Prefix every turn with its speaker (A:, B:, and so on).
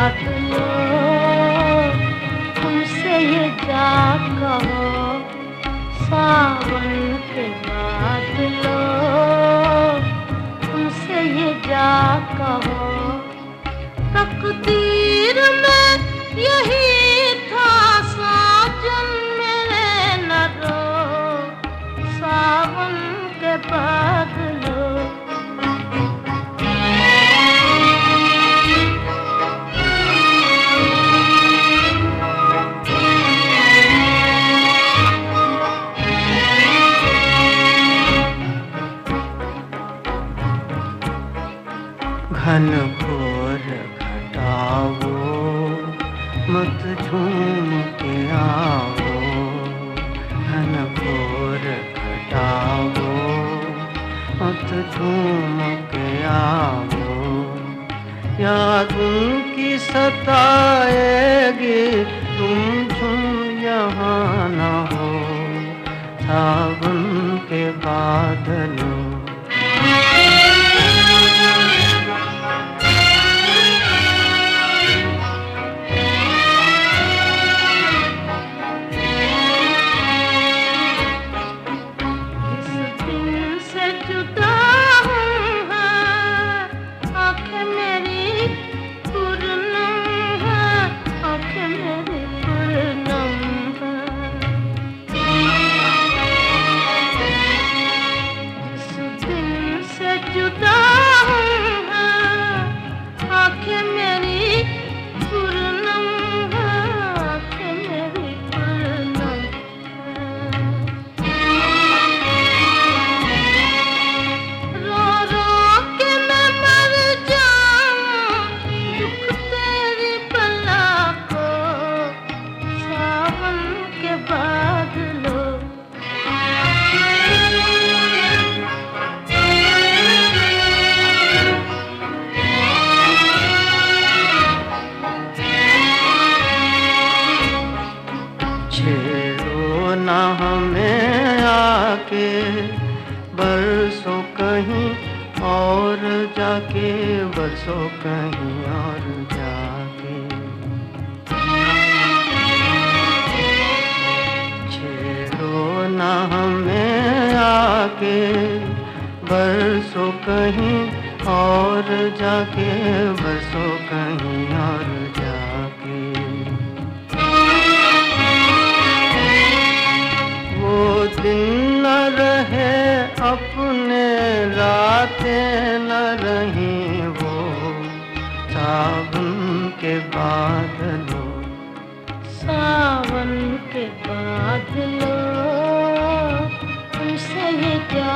A: आप लो तुमसे ये जा कहो? सावन के बाद लो। तुमसे ये जा कहो? तकदीर में यही
B: घन घोर घटाओ, मत झूम के आओ। घन घोर घटाओ, मत झूम के आओ। याद उनकी सताएगी, तुम झूम यहाँ न हो। सावन के बादलों
A: छेड़ो
B: आके बरसों कहीं और जाके, बरसों कहीं और जाके। छेड़ो न हमें आके, बरसों कहीं और जाके, बरसों कहीं और जाके रातें न रही वो सावन के बादलों
A: सावन के बादलों ही क्या